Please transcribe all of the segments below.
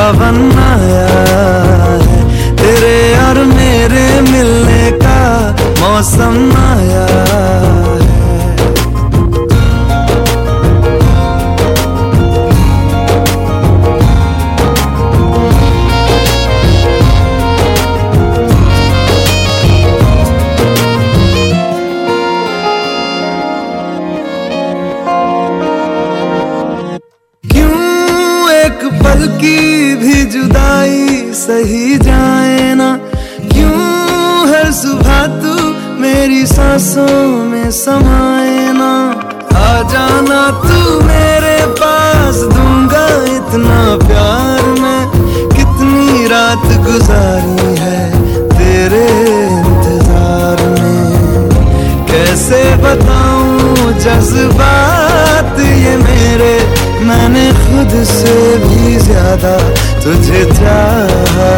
of a जज्बात ये मेरे, मैंने खुद से भी ज़्यादा तुझे चाहा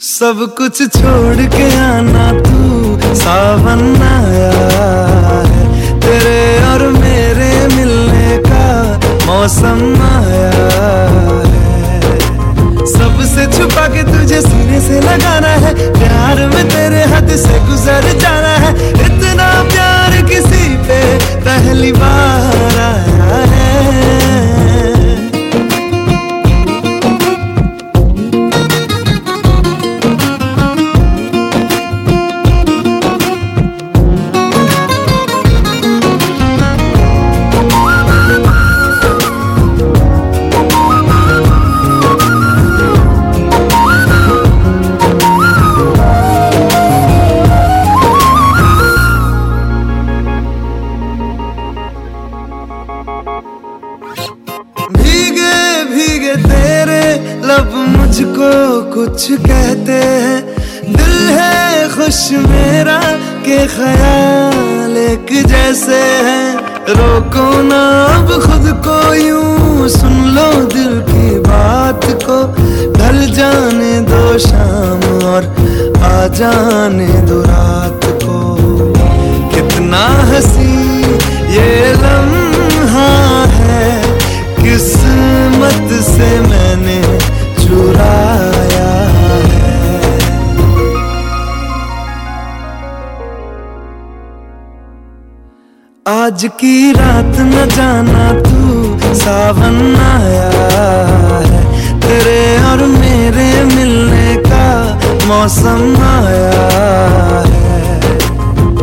सब कुछ छोड़ के आना तू सावन आया है। तेरे और मेरे मिलने का मौसम आया सबसे छुपा के तुझे सीने से लगाना है। प्यार में तेरे हद से गुजर जाना है। इतना प्यार किसी पे पहली बार आया है। रोको ना अब खुद को यूँ सुन लो दिल की बात को। ढल जाने दो शाम और आ जाने दो रात आज की रात न जाना तू, सावन आया है। तेरे और मेरे मिलने का मौसम आया है।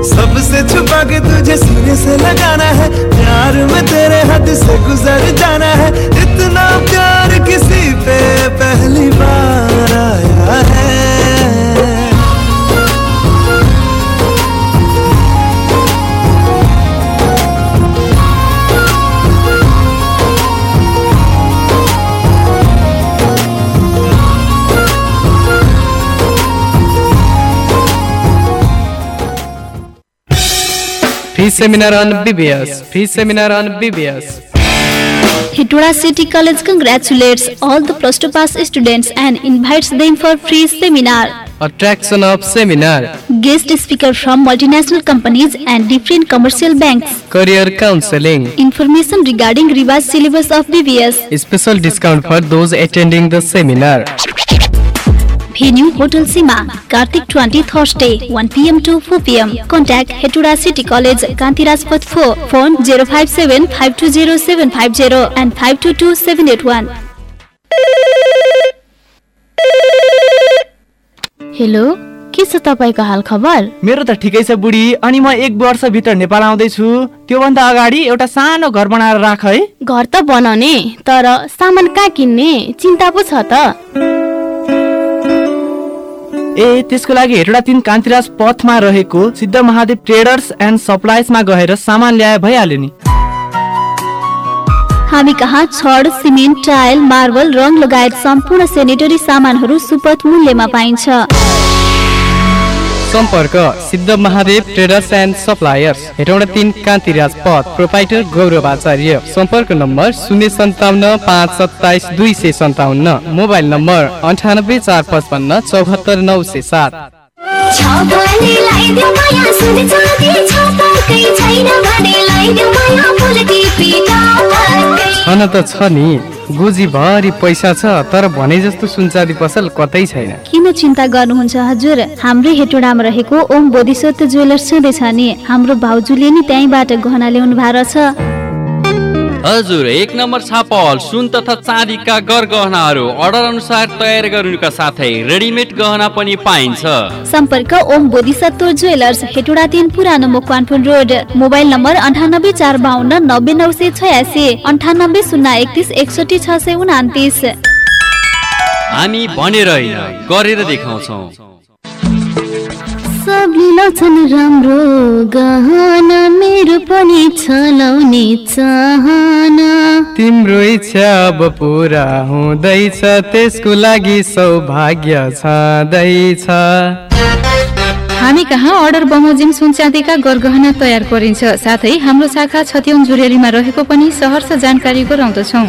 सबसे छुपा के तुझे सीने से लगाना है, प्यार में तेरे हद से गुजर जाना है। इतना प्यार किसी पे पहली बार आया है। Seminar on BBS. Free seminar on BBS. Hitoda City College congratulates all the plus two pass students and invites them for free seminar. Attraction of seminar. Guest speaker from multinational companies and different commercial banks. Career counseling. Information regarding revised syllabus of BBS. Special discount for those attending the seminar. Venue Hotel Sima, Kartik 20 Thursday, 1 pm to 4 pm. Contact Hetura City College, Kantiraj Path 4, phone 057 520750 and 522781. Hello के छ तपाईँको हाल खबर मेरो त ठिकै छ बुढी अनि म एक वर्षभित्र नेपाल आउँदैछु। त्योभन्दा अगाडि एउटा सानो घर बनाएर राख है। घर त बनाउने तर सामान कहाँ किन्ने? चिन्ता पो छ त। ए त्यसको लागि हेटौँडा तिन कान्तिराज पथमा रहेको सिद्ध महादेव ट्रेडर्स एन्ड सप्लाइजमा गएर सामान ल्याए भइहाल्यो नि। हामी कहाँ छड सिमेन्ट टाइल मार्बल रङ लगायत सम्पूर्ण सेनेटरी सामानहरू सुपथ मूल्यमा पाइन्छ। सम्पर्क Siddha Mahadev traders and suppliers Hetauda तिन कान्तिराज पथ प्रोपाइटर गौरव आचार्य। सम्पर्क नम्बर शून्य सन्ताउन्न पाँच सत्ताइस दुई सय सन्ताउन्न। मोबाइल नम्बर अन्ठानब्बे चार पचपन्न चौहत्तर नौ सय सात। छन त छ नि। गोजीभरि पैसा छ तर भने जस्तो सुनचाँदी पसल कतै छैन। किन चिन्ता गर्नुहुन्छ हजुर? हाम्रै हेटोडामा रहेको ओम बोधिसत्व ज्वेलर्स छँदैछ नि। हाम्रो भाउजूले नि त्यहीँबाट गहना ल्याउनु भएको छ। हजुर एक नम्बर छापल सुन तथा चाँदीका गरगहनाहरू अर्डर अनुसार तयार गर्नुका साथै रेडिमेड गहना पनि पाइन्छ। सम्पर्क ओम बोधिसत्व ज्वेलर्स हेटोडा तिन पुरानो मकवानपुर रोड मोबाइल नम्बर अन्ठानब्बे चार बाहन्न नब्बे नौ सय छयासी अन्ठानब्बे शून्य एकतिस एकसठी छ सय उनातिस। हामी भनेर होइन गरेर देखाउँछौ। लाउँछन् राम्रो गहना मेरो पनि छलाउने चाहना। तिम्रो इच्छा अब पुरा हुँदैछ त्यसको लागि सौभाग्य छँदैछ। हामी कहाँ अर्डर बमोजिम सुनचाँदीका गरगहना तयार गरिन्छ साथै हाम्रो शाखा छत्यौन जुरेलीमा रहेको पनि सहरर्ष जानकारी गराउँदछौँ।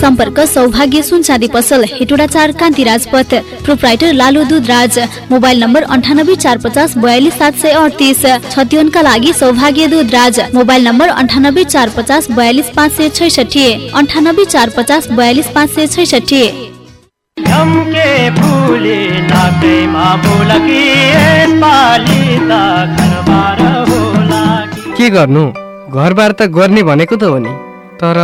सम्पर्क सौभाग्य सुनचाँदी पसल हेटोडा चार Kanti Rajpath. Proprietor Lalu Dudhraj. Mobile number अन्ठानब्बे चार पचास बयालिस सात सय अडतिस। छत्योनका लागि सौभाग्य दुधराज। मोबाइल नम्बर अन्ठानब्बे चार पचास बयालिस पाँच सय छैसठी। अन्ठानब्बे चार पचास बयालिस पाँच सय छैसठी। झम्के फुले नाकैमा बोलकी यसपालि त घरबार होला कि के गर्नु? घरबार त गर्ने भनेको त हो नि। तर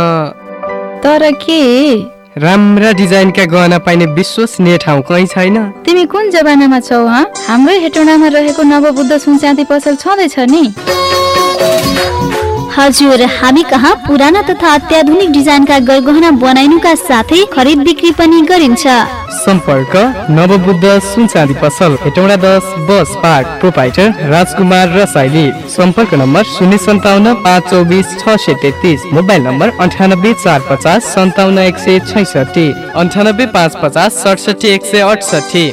तर के? राम्रा डिजाइनका गहना पाइने विश्वसनीय ठाउँ कहीँ छैन। तिमी कुन जमानामा छौ हँ? हाम्रै हेटौँडामा रहेको नवबुद्ध सुनचाँदी पसल छँदैछ नि। हजुर हामी कहाँ पुराना तथा अत्याधुनिक डिजाइनका गरगहना बनाइनुका साथै खरिद बिक्री पनि गरिन्छ। सम्पर्क नवबुद्ध सुनचाँदी पसल हेटौँडा दस bus park proprietor Rajkumar Rasaili. सम्पर्क नम्बर शून्य सन्ताउन्न पाँच चौबिस छ सय तेत्तिस। मोबाइल नम्बर अन्ठानब्बे चार पचास सन्ताउन्न एक सय छैसठी। अन्ठानब्बे पाँच पचास सडसठी एक सय अठसठी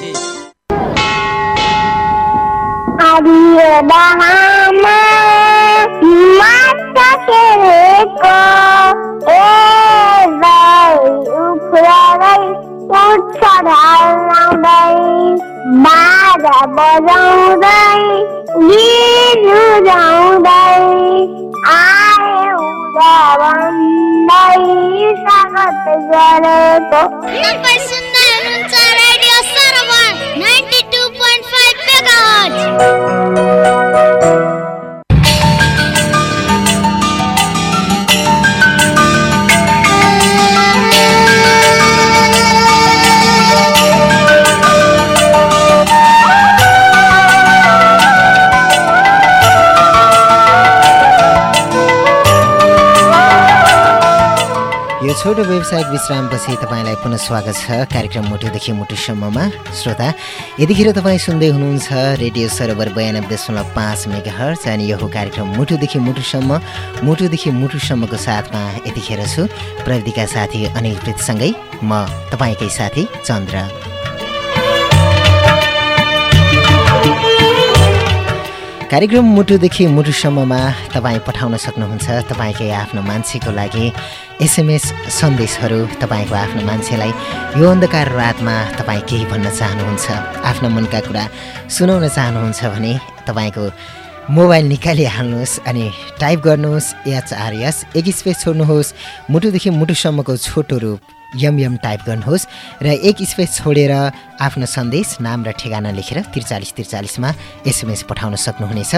बजाउँदै गीत गाउँदै आयो भन्दै स्वागत गरेको तपाईँ सुन्दै रेडियो सरभर 92.5 मेगाहर्ज यो छोटो व्यवसायिक विश्रामपछि तपाईँलाई पुनः स्वागत छ। कार्यक्रम मुटुदेखि मुटुसम्ममा श्रोता यतिखेर तपाईँ सुन्दै हुनुहुन्छ रेडियो सरोवर बयानब्बे दशमलव पाँच मेगा हर्च अनि यो कार्यक्रम मुटुदेखि मुटुसम्म मुटुदेखि मुटुसम्मको साथमा यतिखेर छु। प्रविधिका साथी अनिल प्रीतसँगै म तपाईँकै साथी चन्द्र। कार्यक्रम मुटुदेखि मुटुसम्ममा तपाईँ पठाउन सक्नुहुन्छ तपाईँकै आफ्नो मान्छेको लागि एसएमएस सन्देशहरू तपाईँको आफ्नो मान्छेलाई यो अन्धकार रातमा तपाईँ केही भन्न चाहनुहुन्छ आफ्ना मनका कुरा सुनाउन चाहनुहुन्छ भने तपाईँको मोबाइल निकालिहाल्नुहोस् अनि टाइप गर्नुहोस् एचआरएस एक स्पेस छोड्नुहोस् मुटुदेखि मुटुसम्मको छोटो रूप। यम यम टाइप गर्नुहोस् र एक स्पेस छोडेर आफ्नो सन्देश नाम र ठेगाना लेखेर त्रिचालिस त्रिचालिसमा एसएमएस पठाउन सक्नुहुनेछ।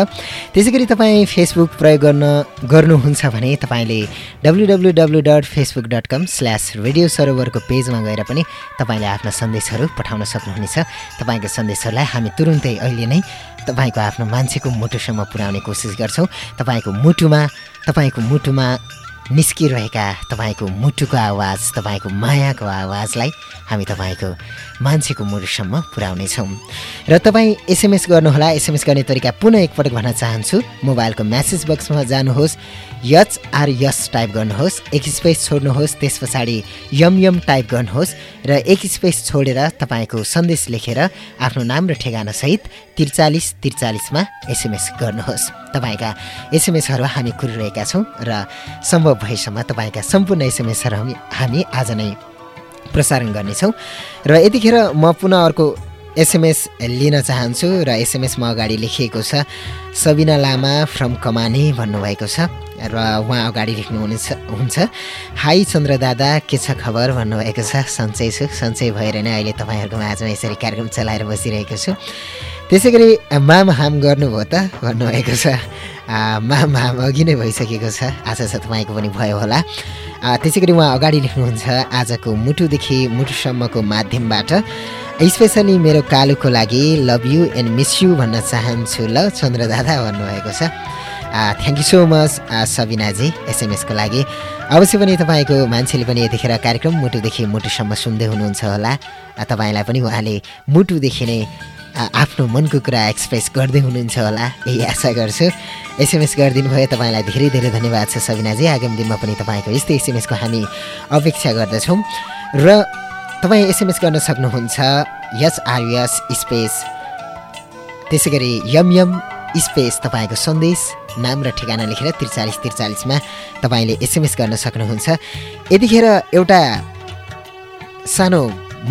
त्यसै गरी तपाईँ फेसबुक प्रयोग गर्न गर्नुहुन्छ भने तपाईँले W W W dot Facebook dot com slash radio सरोवरको पेजमा गएर पनि तपाईँले आफ्ना सन्देशहरू पठाउन सक्नुहुनेछ। तपाईँको सन्देशहरूलाई हामी तुरुन्तै अहिले नै तपाईँको आफ्नो मान्छेको मुटुसम्म पुर्याउने कोसिस गर्छौँ। तपाईँको मुटुमा तपाईँको मुटुमा निस्किरहेका तपाईँको मुटुको आवाज तपाईँको मायाको आवाजलाई हामी तपाईँको मान्छेको मुटुसम्म पुर्याउनेछौँ र तपाईँ एसएमएस गर्नुहोला। एसएमएस गर्ने तरिका पुनः एकपटक भन्न चाहन्छु। मोबाइलको म्यासेज बक्समा जानुहोस्। आर यस टाइप गर्नुहोस् एक स्पेस छोड्नुहोस् त्यस पछाडि यम यम टाइप गर्नुहोस् र एक स्पेस छोडेर तपाईँको सन्देश लेखेर आफ्नो नाम र ठेगानासहित त्रिचालिस त्रिचालिसमा एसएमएस गर्नुहोस्। तपाईँका एसएमएसहरू हामी कुरिरहेका छौँ र सम्भव भएसम्म तपाईँका सम्पूर्ण एसएमएसहरू हामी हामी आज नै प्रसारण गर्नेछौँ। र यतिखेर म पुनः अर्को एसएमएस लिन चाहन्छु र एसएमएसमा अगाडि लेखिएको छ सबिना लामा फ्रम कमाने भन्नुभएको छ। र उहाँ अगाडि लेख्नुहुनेछ हुन्छ। हाई चन्द्र दादा के छ खबर? भन्नुभएको छ। सन्चै छु। सन्चै भएर नै अहिले तपाईँहरूको माझमा यसरी कार्यक्रम चलाएर बसिरहेको छु। त्यसै गरी माम हाम गर्नुभयो त? भन्नुभएको छ। माम हाम अघि नै भइसकेको छ। आशा छ तपाईँको पनि भयो होला। त्यसै गरी उहाँ अगाडि लेख्नुहुन्छ आजको मुटुदेखि मुटुसम्मको माध्यमबाट। स्पेसली मेरो कालुको लागि love you and miss you भन्न चाहन्छु ल चन्द्र दादा भन्नुभएको छ। Thank you so much Sabina ji एसएमएसको लागि। अवश्य पनि तपाईँको मान्छेले पनि यतिखेर कार्यक्रम मुटुदेखि मुटुसम्म सुन्दै हुनुहुन्छ होला। तपाईँलाई पनि उहाँले मुटुदेखि नै आफ्नो मनको कुरा एक्सप्रेस गर्दै हुनुहुन्छ होला यही आशा गर्छु। एसएमएस गरिदिनु भयो तपाईँलाई धेरै धेरै धन्यवाद छ सबिनाजी आगामी दिनमा पनि तपाईँको यस्तै एसएमएसको हामी अपेक्षा गर्दछौँ। र तपाईँ एसएमएस गर्न सक्नुहुन्छ यस आरयुएस स्पेस। त्यसै गरी यम स्पेस तपाईँको सन्देश। नाम र ठेगाना लेखेर त्रिचालिस त्रिचालिसमा तपाईँले एसएमएस गर्न सक्नुहुन्छ। यतिखेर एउटा सानो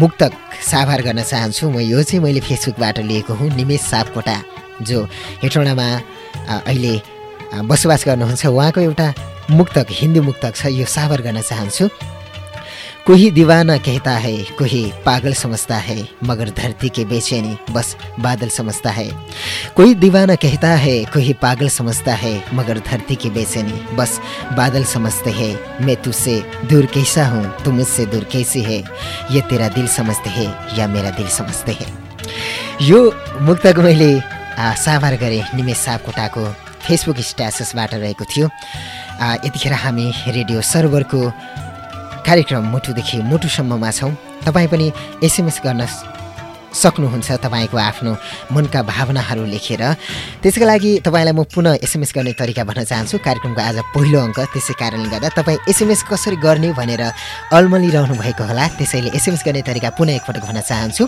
मुक्तक साभार गर्न चाहन्छु। म यो चाहिँ मैले फेसबुकबाट लिएको हुँ निमेश सापकोटा जो हेटौँडामा अहिले बसोबास गर्नुहुन्छ। उहाँको एउटा मुक्तक हिन्दी मुक्तक छ। यो साभार गर्न चाहन्छु। कोही दीवाना कहता है, कोई पागल समझता है, मगर धरती के बेचैनी बस बादल समझता है। कोई दीवाना कहता है, कोई पागल समझता है, मगर धरती की बेचैनी बस बादल समझते हैं। मैं तुझसे दूर कैसा हूँ? तू मुझसे दूर कैसी है? ये तेरा दिल समझते है या मेरा दिल समझते है? यो मुक्तक मैले साभार गरेँ निमेश सापकोटाको फेसबुक स्ट्याटसबाट रहेको थियो। यतिखेर हामी रेडियो सर्भरको कार्यक्रम मुटुदेखि मुटुसम्ममा छौँ। तपाईँ पनि एसएमएस गर्न सक्नुहुन्छ तपाईँको आफ्नो मनका भावनाहरू लेखेर। त्यसको लागि तपाईँलाई म पुनः एसएमएस गर्ने तरिका भन्न चाहन्छु। कार्यक्रमको आज पहिलो अङ्क त्यसै कारणले गर्दा तपाईँ एसएमएस कसरी गर्ने भनेर अल्मलिरहनु भएको होला त्यसैले एसएमएस गर्ने तरिका पुनः एकपटक भन्न चाहन्छु।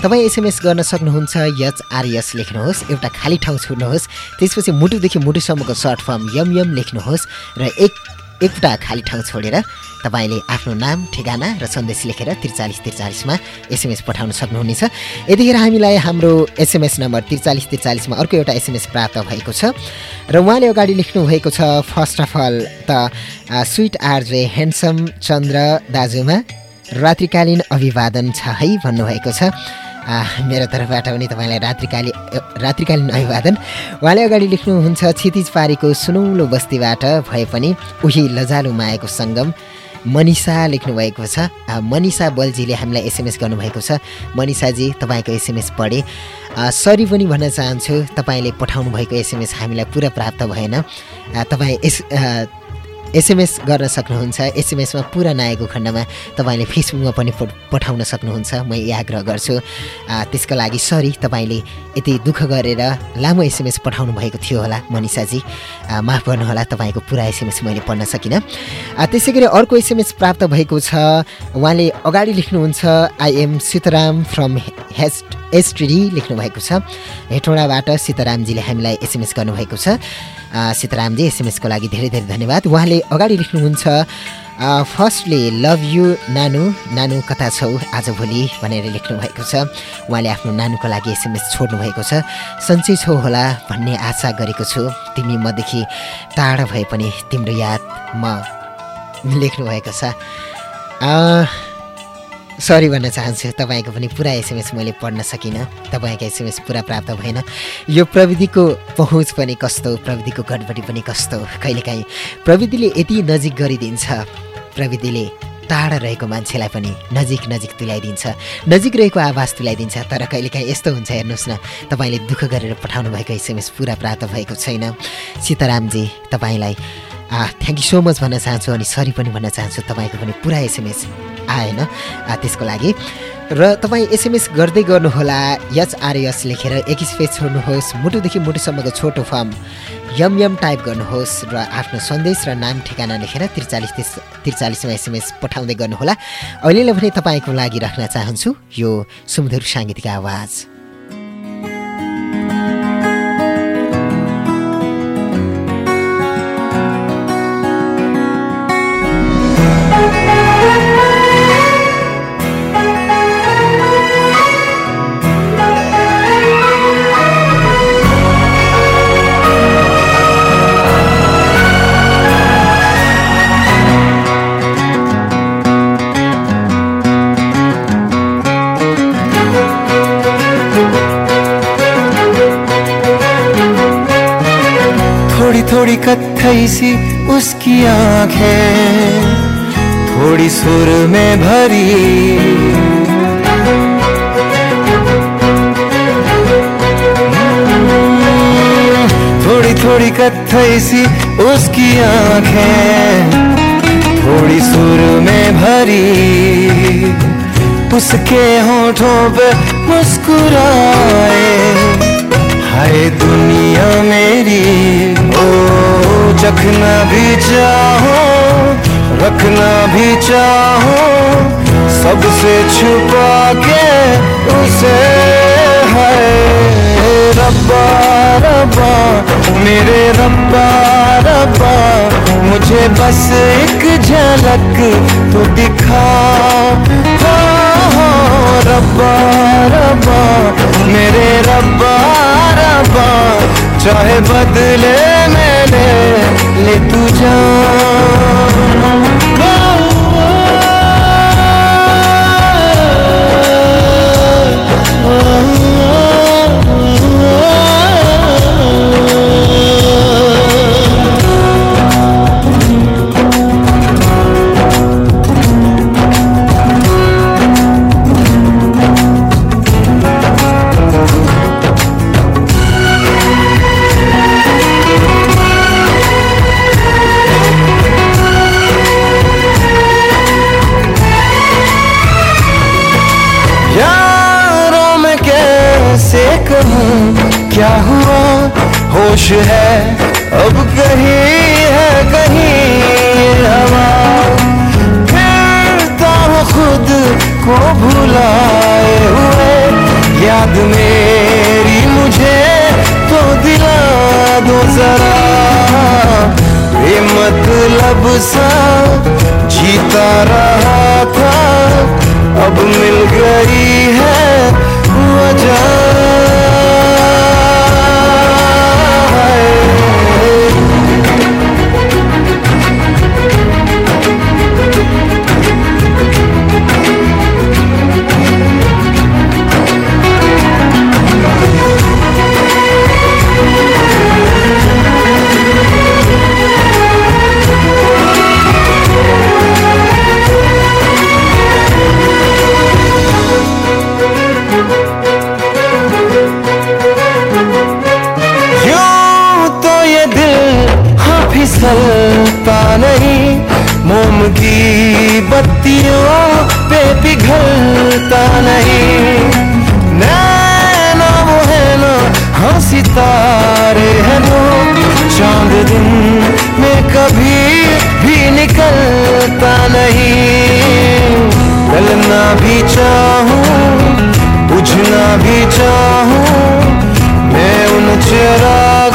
तपाईँ एसएमएस गर्न सक्नुहुन्छ यच आरएस लेख्नुहोस् एउटा खाली ठाउँ छोड्नुहोस् त्यसपछि मुटुदेखि मुटुसम्मको सर्ट फर्म यम लेख्नुहोस् र एक एउटा खाली ठाउँ छोडेर तपाईँले आफ्नो नाम ठेगाना र सन्देश लेखेर त्रिचालिस त्रिचालिसमा एसएमएस पठाउन सक्नुहुनेछ। यतिखेर हामीलाई हाम्रो एसएमएस नम्बर त्रिचालिस त्रिचालिसमा अर्को एउटा एसएमएस प्राप्त भएको छ। र उहाँले अगाडि लेख्नु भएको छ फर्स्ट अफ अल त स्विट आरजे ह्यान्डसम चन्द्र दाजुमा रात्रिकालीन अभिवादन छ है भन्नुभएको छ। मेरो तर्फबाट पनि तपाईँलाई रात्रिकाली रात्रिकालीन अभिवादन। उहाँले अगाडि लेख्नुहुन्छ क्षितिज पारीको सुनौलो बस्तीबाट भए पनि उही लजालु मायाको सङ्गम मनिषा लेख्नुभएको छ। मनिषा बलजीले हामीलाई एसएमएस गर्नुभएको छ। मनिषाजी तपाईँको एसएमएस पढेँ। सरी पनि भन्न चाहन्छु तपाईँले पठाउनु भएको एसएमएस हामीलाई पुरा प्राप्त भएन। तपाईँ एस एसएमएस गर्न सक्नुहुन्छ। एसएमएसमा पुरा नआएको खण्डमा तपाईँले फेसबुकमा पनि पठ- पठाउन सक्नुहुन्छ। म यही आग्रह गर्छु। त्यसको लागि सरी तपाईँले यति दुःख गरेर लामो एसएमएस पठाउनु भएको थियो होला मनिषाजी। माफ गर्नुहोला तपाईँको पुरा एसएमएस मैले पढ्न सकिनँ। त्यसै गरी अर्को एसएमएस प्राप्त भएको छ। उहाँले अगाडि लेख्नुहुन्छ आई एम सीताराम फ्रम हेस एसटिडी लेख्नुभएको छ। हेटौँडाबाट सीतारामजीले हामीलाई एसएमएस गर्नुभएको छ। सीतारामजी एसएमएसको लागि धेरै धेरै धन्यवाद। उहाँले अगाडि लेख्नुहुन्छ फर्स्टली लभ यु नानु। नानु कता छौ? आजभोलि भनेर लेख्नु भएको छ। उहाँले आफ्नो नानुको लागि एसएमएस छोड्नु भएको छ। सन्चै छौ होला भन्ने आशा गरेको छु। तिमी मदेखि टाढा भए पनि तिम्रो याद म लेख्नु भएको छ सरी भन्न चाहन्छु तपाईँको पनि पुरा एसएमएस मैले पढ्न सकिनँ। तपाईँको एसएमएस पुरा प्राप्त भएन। यो प्रविधिको पहुँच पनि कस्तो? प्रविधिको गडबडी पनि कस्तो? कहिलेकाहीँ प्रविधिले यति नजिक गरिदिन्छ। प्रविधिले टाढा रहेको मान्छेलाई पनि नजिक नजिक तुल्याइदिन्छ। नजिक रहेको आवाज तुल्याइदिन्छ। तर कहिलेकाहीँ यस्तो हुन्छ हेर्नुहोस् न तपाईँले दुःख गरेर पठाउनु भएको एसएमएस पुरा प्राप्त भएको छैन। सीतारामजी तपाईँलाई थ्याङ्क यू सो मच भन्न चाहन्छु अनि सरी पनि भन्न चाहन्छु तपाईँको पनि पुरा एसएमएस आएन। त्यसको लागि। र तपाईँ एसएमएस गर्दै गर्नुहोला। एचआरएस लेखेर एक स्पेस छोड्नुहोस्। मुटुदेखि मुटुसम्मको छोटो फर्म यम यम टाइप गर्नुहोस् र आफ्नो सन्देश र नाम ठेगाना लेखेर त्रिचालिस तिस त्रिचालिसमा एसएमएस पठाउँदै गर्नुहोला। अहिलेलाई भने तपाईँको लागि राख्न चाहन्छु यो सुमधुर साङ्गीतिक आवाज। कथई सी उसकी आँखें थोड़ी सुर में भरी। थोड़ी थोड़ी कथई सी उसकी आँखें थोड़ी सुर में भरी। उसके होठों पे मुस्कुराए, हाय दुनिया मेरी। चखना भी चाहो रखना भी चाहो सबसे छुपा के उसे है। रब्बा रब्बा मेरे रब्बा रब्बा मुझे बस एक झलक तो दिखा। हाँ, हाँ, रब्बा रब्बा मेरे रब्बा रब्बा चाहे बदले मैंने ले तू यारों होश है, अब कहीं है, कहीं हवा। फिरता हूँ खुद को भुलाए हुए, याद मेरी मुझे तो दिला दो जरा। बेमतलब सा जीता रहा था, अब मिल गई है वजह नहीं। मोम की बत्तियों पे पिघलता नहीं। नैना वो है ना हाँ सितारे हैं वो। चाँद दिन में कभी भी निकलता नहीं। गलना भी चाहूँ, बुझना भी चाहूँ, मैं उन चिरागों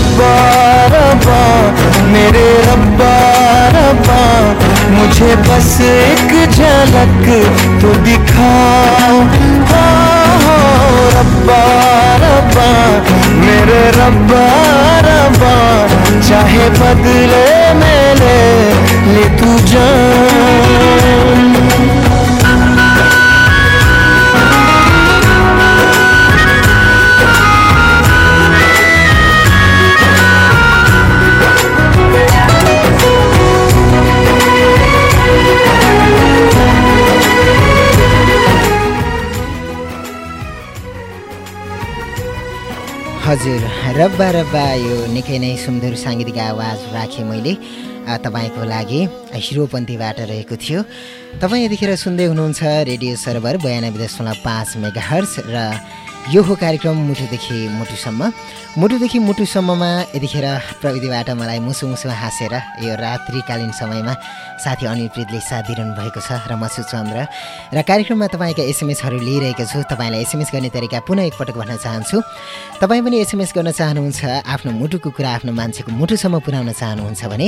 रब्बा रब्बा मेरे रब्बा रब्बा मुझे बस एक झलक तो दिखाओ। हाँ, रब्बा रब्बा मेरे रब्बा रब्बा चाहे बदले मेरे ले तू जान। रब्बा रब्बा यो निकै नै सुन्दर साङ्गीतिक आवाज राखेँ मैले। तपाईँको लागि हिरोपन्थीबाट रहेको थियो। तपाईँ यतिखेर सुन्दै हुनुहुन्छ रेडियो सर्भर बयानब्बे दशमलव पाँच मेगा हर्स र यो हो कार्यक्रम मुटुदेखि मुटुसम्म। मुटुदेखि मुटुसम्ममा यतिखेर प्रविधिबाट मलाई मुसु मुसु हाँसेर यो रात्रिकालीन समयमा साथी अनिल प्रितले साथ दिइरहनु भएको छ र म छु चन्द्र। र कार्यक्रममा तपाईँका एसएमएसहरू लिइरहेको छु। तपाईँलाई एसएमएस गर्ने तरिका पुनः एकपटक भन्न चाहन्छु। तपाईँ पनि एसएमएस गर्न चाहनुहुन्छ आफ्नो मुटुको कुरा आफ्नो मान्छेको मुटुसम्म पुर्याउन चाहनुहुन्छ भने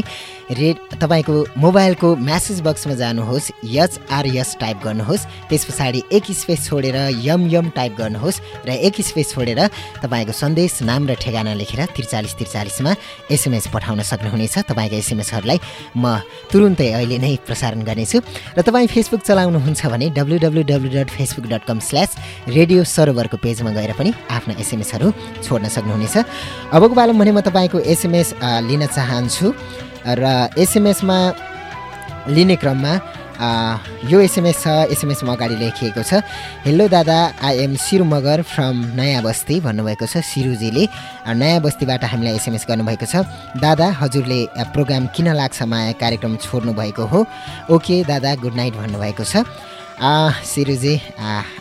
रेड तपाईँको मोबाइलको म्यासेज बक्समा जानुहोस् यच आर यस टाइप गर्नुहोस् त्यस पछाडि एक स्पेस छोडेर यम यम टाइप गर्नुहोस् र एक स्पेस छोडेर तपाईँको सन्देश नाम र ठेगाना लेखेर त्रिचालिस त्रिचालिसमा एसएमएस पठाउन सक्नुहुनेछ। तपाईँको एसएमएसहरूलाई म तुरुन्तै अहिले नै प्रसारण गर्नेछु। र तपाईँ फेसबुक चलाउनुहुन्छ भने W W W dot Facebook dot com slash radio सरोवरको पेजमा गएर पनि आफ्ना एसएमएसहरू छोड्न सक्नुहुनेछ। अबको पालो भने म तपाईँको एसएमएस लिन चाहन्छु। र एसएमएसमा लिने क्रममा यो एसएमएस छ एसएमएसमा अगाडि लेखिएको छ। हेलो दादा I am Siru Magar from Naya Basti भन्नुभएको छ सिरुजीले। नयाँ बस्तीबाट हामीलाई एसएमएस गर्नुभएको छ। दादा हजुरले प्रोग्राम किन लाग्छ? माया कार्यक्रम छोड्नु भएको हो। ओके दादा गुड नाइट भन्नुभएको छ। सिरुजी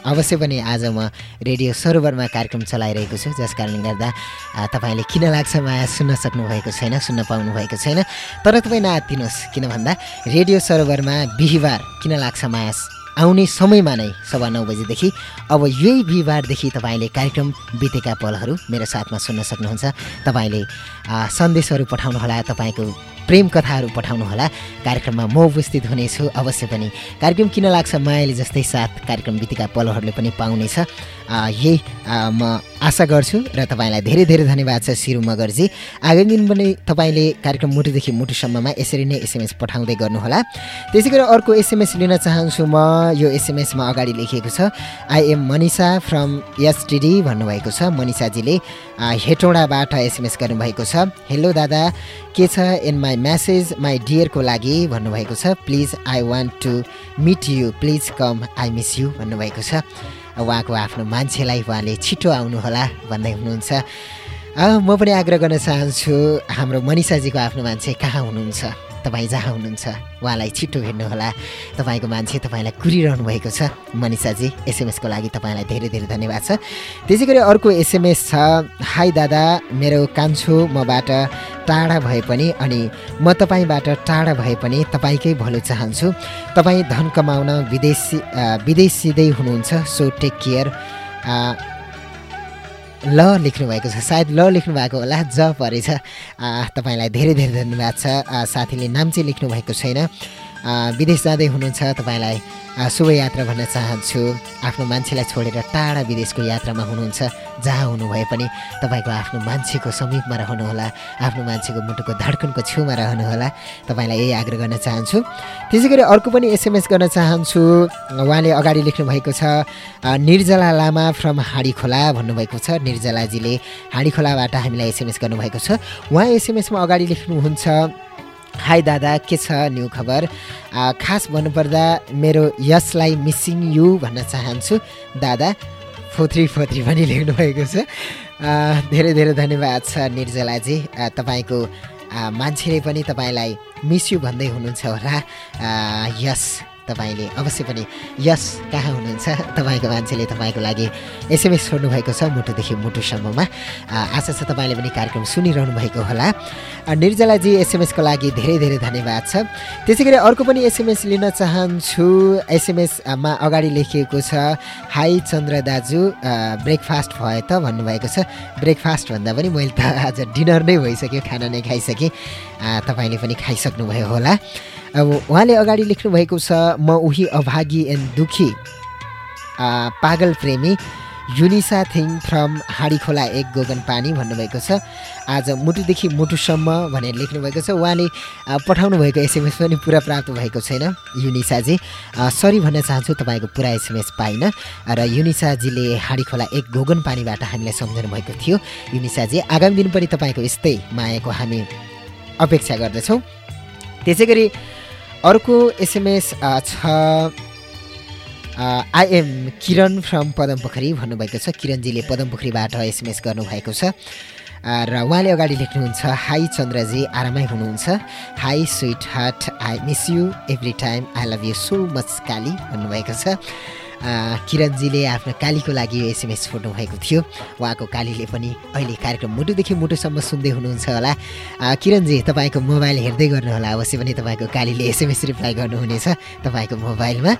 अवश्य पनि आज म रेडियो सरोवरमा कार्यक्रम चलाइरहेको छु जस कारणले गर्दा तपाईँले किन लाग्छ माया सुन्न सक्नुभएको छैन सुन्न पाउनु भएको छैन? तर तपाईँ नआत्तिनुहोस् किन भन्दा रेडियो सरोवरमा बिहिबार किन लाग्छ माया आउने समयमा नै सवा नौ बजीदेखि अब यही बिहिबारदेखि तपाईँले कार्यक्रम बितेका पलहरू मेरो साथमा सुन्न सक्नुहुन्छ। तपाईँले सन्देशहरू पठाउनुहोला तपाईँको प्रेम कथाहरू पठाउनुहोला। कार्यक्रममा म उपस्थित हुनेछु अवश्य पनि। कार्यक्रम किन लाग्छ? मायाले जस्तै साथ कार्यक्रम बितेका पलहरूले पनि पाउनेछ। यही म आशा गर्छु र तपाईँलाई धेरै धेरै धन्यवाद छ सिरु मगरजी। आगामी दिन पनि तपाईँले कार्यक्रम मुटुदेखि मुटुसम्ममा यसरी नै एसएमएस पठाउँदै गर्नुहोला। त्यसै गरी अर्को एसएमएस लिन चाहन्छु म। यो एसएमएसमा अगाडि लेखिएको छ। I am Manisha from STD भन्नुभएको छ। मनिषाजीले हेटौँडाबाट एसएमएस गर्नुभएको छ। हेलो दादा। के छ इन माई म्यासेज माई डियरको लागि भन्नुभएको छ? Please I want to meet you please come I miss you भन्नुभएको छ। उहाँको आफ्नो मान्छेलाई उहाँले छिटो आउनुहोला भन्दै हुनुहुन्छ। म पनि आग्रह गर्न चाहन्छु हाम्रो मनिषाजीको आफ्नो मान्छे कहाँ हुनुहुन्छ? तपाईँ जहाँ हुनुहुन्छ उहाँलाई छिटो भेट्नुहोला तपाईँको मान्छे तपाईँलाई कुरिरहनु भएको छ। मनिषाजी एसएमएसको लागि तपाईँलाई धेरै धेरै धन्यवाद छ। त्यसै गरी अर्को एसएमएस छ हाई दादा मेरो कान्छो मबाट टाढा भए पनि अनि म तपाईँबाट टाढा भए पनि तपाईँकै भलो चाहन्छु। तपाईँ धन कमाउन विदेशी अ, विदेशिँदै हुनुहुन्छ सो टेक केयर ल लेख्नु भएको छ। सायद ल लेख्नु भएको होला। ज परेछ। तपाईँलाई धेरै धेरै धन्यवाद छ। साथीले नाम चाहिँ लेख्नु भएको छैन। विदेश जाँदै हुनुहुन्छ तपाईँलाई शुभयात्रा भन्न चाहन्छु। आफ्नो मान्छेलाई छोडेर टाढा विदेशको यात्रामा हुनुहुन्छ जहाँ हुनुभए पनि तपाईँको आफ्नो मान्छेको समीपमा रहनुहोला आफ्नो मान्छेको मुटुको धड्कनको छेउमा रहनुहोला। तपाईँलाई यही आग्रह गर्न चाहन्छु। त्यसै गरी अर्को पनि एसएमएस गर्न चाहन्छु। उहाँले अगाडि लेख्नु भएको छ निर्जला लामा फ्रम हाँडी खोला भन्नुभएको छ। निर्जलाजीले हाँडी खोलाबाट हामीलाई एसएमएस गर्नुभएको छ। उहाँ एसएमएसमा अगाडि लेख्नुहुन्छ हाई दादा के छ न्यु खबर? खास भन्नुपर्दा मेरो यसलाई मिसिङ यु भन्न चाहन्छु। दादा फोत्री फोत्री पनि लेख्नु भएको छ धेरै धेरै धन्यवाद छ निर्जलाजी। तपाईँको मान्छेले पनि तपाईँलाई मिस यु भन्दै हुनुहुन्छ होला। यस। तपाईँले अवश्य पनि यस कहाँ हुनुहुन्छ? तपाईँको मान्छेले तपाईँको लागि एसएमएस छोड्नु भएको छ मुटुदेखि मुटुसम्ममा। आशा छ तपाईँले पनि कार्यक्रम सुनिरहनु भएको होला। निर्जलाजी एसएमएसको लागि धेरै धेरै धन्यवाद छ। त्यसै गरी अर्को पनि एसएमएस लिन चाहन्छु। एसएमएसमा अगाडि लेखिएको छ हाई चन्द्र दाजु ब्रेकफास्ट भयो त? भन्नुभएको छ। ब्रेकफास्ट भन्दा पनि मैले त आज डिनर नै भइसक्यो खाना नै खाइसकेँ। तपाईँले पनि खाइसक्नुभयो होला। अब उहाँले अगाडि लेख्नु भएको छ म उही अभागी एन्ड दुखी पागल प्रेमी युनिसा थिङ फ्रम हाँडी खोला एक गोगन पानी भन्नुभएको छ। आज मुटुदेखि मुटुसम्म भनेर लेख्नुभएको छ। उहाँले पठाउनु भएको एसएमएस पनि पुरा प्राप्त भएको छैन। युनिसाजी सरी भन्न चाहन्छु तपाईँको पुरा एसएमएस पाइनँ र युनिसाजीले हाँडी खोला एक गोगन पानीबाट हामीलाई सम्झाउनु भएको थियो। युनिसाजी आगामी दिन पनि तपाईँको यस्तै मायाको हामी अपेक्षा गर्दछौँ। त्यसै गरी अर्को एसएमएस छ आइएम किरण फ्रम पदमपोखरी भन्नुभएको छ। किरणजीले पदमपोखरीबाट एसएमएस गर्नुभएको छ। र उहाँले अगाडि लेख्नुहुन्छ हाई चन्द्रजी आरामै हुनुहुन्छ। Hi sweetheart I miss you every time I love you so much Kali भन्नुभएको छ। किरणजीले आफ्नो कालीको लागि यो एसएमएस छोड्नु भएको थियो। उहाँको कालीले पनि अहिले कार्यक्रम मुटुदेखि मुटुसम्म सुन्दै हुनुहुन्छ होला। किरणजी तपाईँको मोबाइल हेर्दै गर्नुहोला। अवश्य पनि तपाईँको कालीले एसएमएस रिप्लाई गर्नुहुनेछ तपाईँको मोबाइलमा।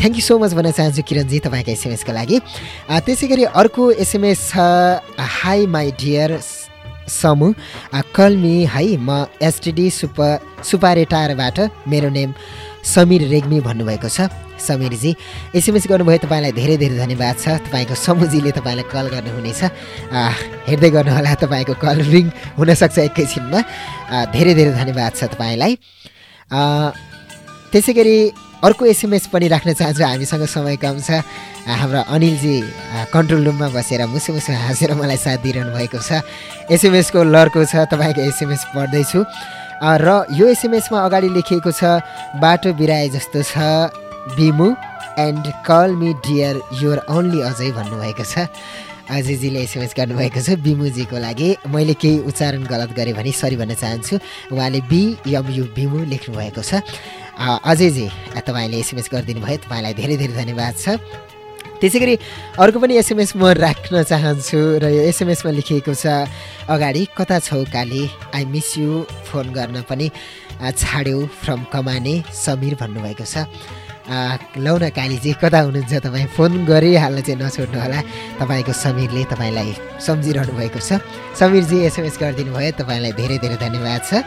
थ्याङ्क यू सो मच भन्न चाहन्छु किरणजी तपाईँको एसएमएसको लागि। त्यसै गरी अर्को एसएमएस छ हाई माई डियर समु कलमी है म एसटिडी सुपर सुपारेटारबाट मेरो नेम समीर रेग्मी भन्नुभएको छ। समीरजी एसएमएस गर्नुभयो तपाईँलाई धेरै धेरै धन्यवाद छ। तपाईँको समूजीले तपाईँलाई कल गर्नुहुनेछ। हेर्दै गर्नुहोला तपाईँको कल रिङ हुनसक्छ एकैछिनमा। धेरै धेरै धन्यवाद छ तपाईँलाई। त्यसै गरी अर्को एसएमएस पनि राख्न चाहन्छु। हामीसँग समय कम छ। हाम्रो अनिलजी कन्ट्रोल रुममा बसेर मुसु मुसु हाँसेर मलाई साथ दिइरहनु भएको छ। एसएमएसको लर्को छ तपाईँको एसएमएस पढ्दैछु। र यो एसएमएसमा अगाडि लेखिएको छ बाटो बिराए जस्तो छ। Bimu and call me dear your only अझै भन्नुभएको छ। अजयजीले एसएमएस गर्नुभएको छ बिमुजीको लागि। मैले केही उच्चारण गलत गरेँ भने सरी भन्न चाहन्छु। उहाँले बिएमयु बिमु लेख्नुभएको छ। अजयजी तपाईँले एसएमएस गरिदिनु भयो। तपाईँलाई धेरै धेरै धन्यवाद छ। त्यसै गरी अर्को पनि एसएमएस म राख्न चाहन्छु र यो एसएमएसमा लेखिएको छ अगाडि कता छौ Kali? I miss you phone गर्न पनि छाड्यौ फ्रम कमाने समीर भन्नुभएको छ। लौ न कालीजी कता हुनुहुन्छ तपाईँ? फोन गरिहाल्न चाहिँ नछोड्नु होला। तपाईँको समीरले तपाईँलाई सम्झिरहनु भएको छ। समीरजी एसएमएस गरिदिनु भयो। तपाईँलाई धेरै धेरै धन्यवाद छ।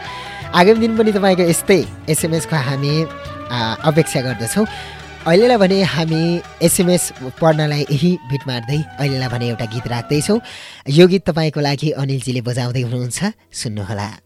आगामी दिन पनि तपाईँको यस्तै एसएमएसको हामी अपेक्षा गर्दछौँ। अहिलेलाई भने हामी एसएमएस पढ्नलाई यही भिट मार्दै अहिलेलाई भने एउटा गीत राख्दैछौँ। यो गीत तपाईँको लागि अनिलजीले बजाउँदै हुनुहुन्छ। सुन्नुहोला।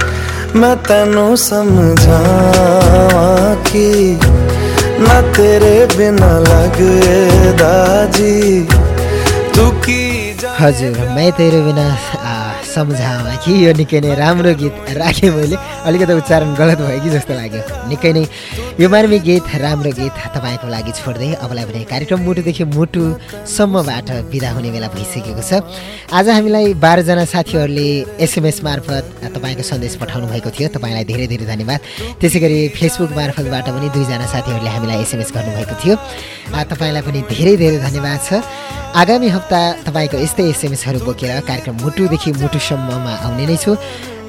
मैं तेनू समझावा कि ना तेरे बिना लगदा जी। तू की जा हजुर मै तेरो बिना आ, सम्झावा कि यो निकै नै राम्रो गीत राखेँ मैले। अलिकति उच्चारण गलत भयो कि जस्तो लाग्यो। निकै नै यो मार्मिक गीत राम्रो गीत तपाईँको लागि छोड्दै अबलाई भने कार्यक्रम मुटुदेखि मुटुसम्मबाट बिदा हुने बेला भइसकेको छ। आज हामीलाई बाह्रजना साथीहरूले एसएमएस मार्फत तपाईँको सन्देश पठाउनु भएको थियो। तपाईँलाई धेरै धेरै धन्यवाद। त्यसै गरी फेसबुक मार्फतबाट पनि दुईजना साथीहरूले हामीलाई एसएमएस गर्नुभएको थियो। तपाईँलाई पनि धेरै धेरै धन्यवाद छ। आगामी हप्ता तपाईँको यस्तै एसएमएसहरू बोकेर कार्यक्रम मुटुदेखि मुटुसम्ममा आउने नै छु।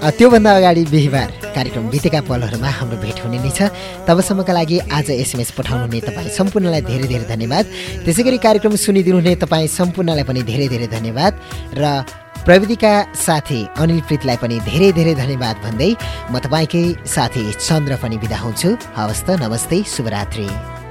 त्योभन्दा अगाडि बिहिबार कार्यक्रम बितेका पलहरूमा हाम्रो भेट हुने नै छ। तबसम्मका लागि आज एसएमएस पठाउनु हुने तपाईँ सम्पूर्णलाई धेरै धेरै धन्यवाद। त्यसै गरी कार्यक्रम सुनिदिनु हुने तपाईँ सम्पूर्णलाई पनि धेरै धेरै धन्यवाद। र प्रविधिका साथी अनिल प्रीतलाई पनि धेरै धेरै धन्यवाद भन्दै म तपाईँकै साथी चन्द्र पनि बिदा हुन्छु। हवस् त नमस्ते शुभरात्रि।